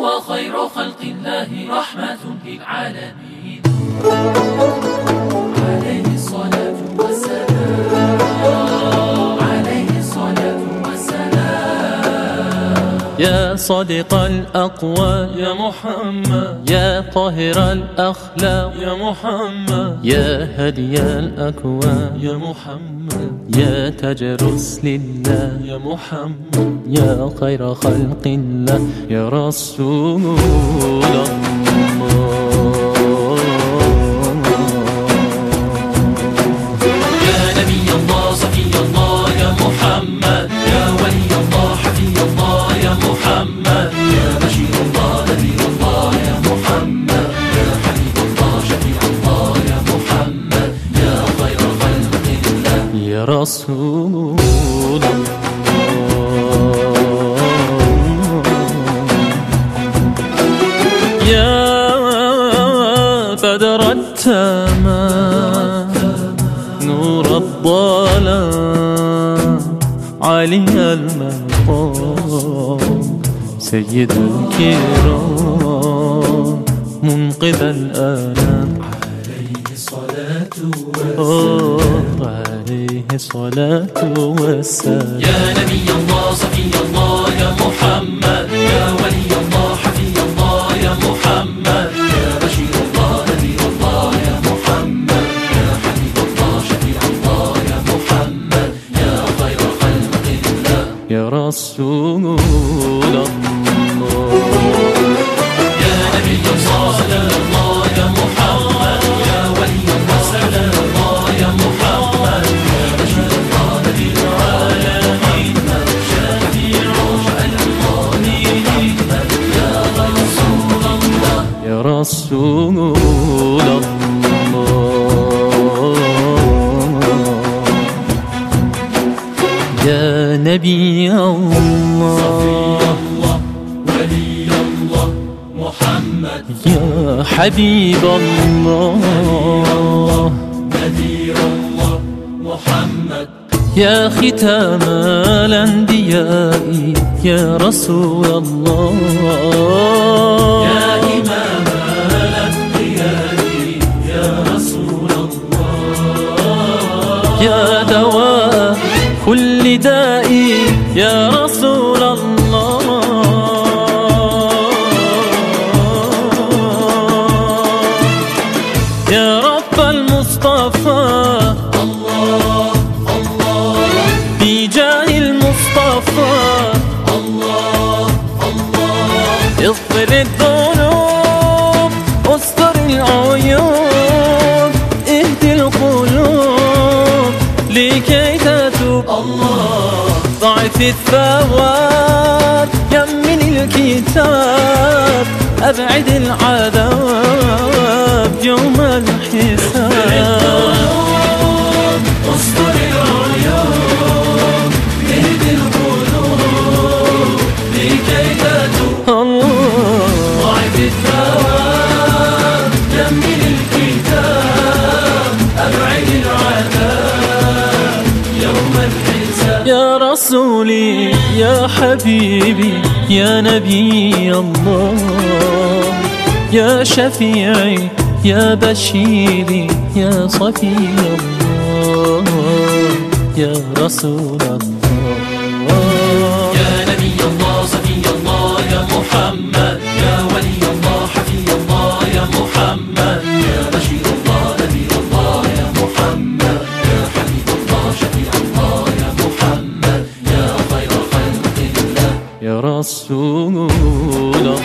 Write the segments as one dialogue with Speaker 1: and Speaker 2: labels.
Speaker 1: هو خير خلق الله رحمة للعالمين.
Speaker 2: يا صادق الأقوال.
Speaker 1: يا محمد.
Speaker 2: يا طاهر الأخلاق.
Speaker 1: يا محمد.
Speaker 2: يا هدي الأكوان.
Speaker 1: يا محمد.
Speaker 2: يا تاج رسل الله
Speaker 1: يا محمد.
Speaker 2: يا خير خلق الله. يا رسول الله.
Speaker 1: يا
Speaker 2: رسول الله. يا بدر التمام نور الظلام علي المقام سيد الكرام منقذ الآلام
Speaker 1: الصلاة
Speaker 2: أوه، عليه الصلاة والسلام
Speaker 1: يا نبي الله صفي الله يا محمد يا ولي الله حفي الله يا محمد يا بشير الله نذير الله يا محمد يا حبيب الله شفيع الله يا محمد يا خير خلق الله
Speaker 2: يا رسول
Speaker 1: رسول الله
Speaker 2: يا نبي الله
Speaker 1: الله ولي الله محمد
Speaker 2: يا حبيب الله
Speaker 1: نذير الله محمد
Speaker 2: يا ختام الأنبياء يا رسول الله
Speaker 1: يا إمام
Speaker 2: كل داء يا رسول الله. يا رب المصطفى.
Speaker 1: الله الله
Speaker 2: بجاه المصطفى.
Speaker 1: الله الله
Speaker 2: اغفر الذنوب، استر العيوب ضعف الثواب يمن الكتاب أبعد العذاب يوم الحساب. يا رسولي، يا حبيبي، يا نبي الله، يا شفيعي، يا بشيري، يا صفي الله، يا رسول الله. رسول الله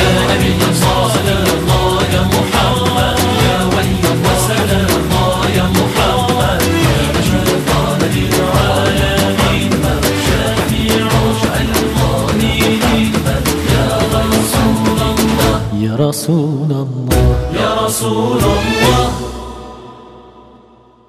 Speaker 1: يا نبي الله. سلام الله يا محمد يا ولي الله الله يا محمد يا بشير الله نذير شفيع المؤمنين يا رسول الله.
Speaker 2: يا رسول الله.
Speaker 1: يا رسول الله.